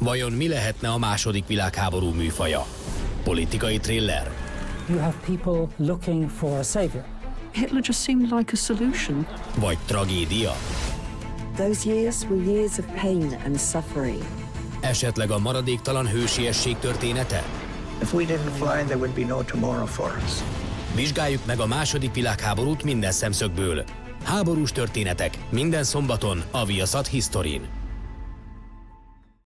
Vajon mi lehetne a második világháború műfaja? Politikai thriller? You have people looking for a savior. Hitler just seemed like a solution. Vagy tragédia? Those years were years of pain and suffering. Esetleg a maradéktalan hősiesség története? If we didn't fly, there would be no tomorrow for us. Vizsgáljuk meg a második világháborút minden szemszögből. Háborús történetek minden szombaton a Viaszat Historin.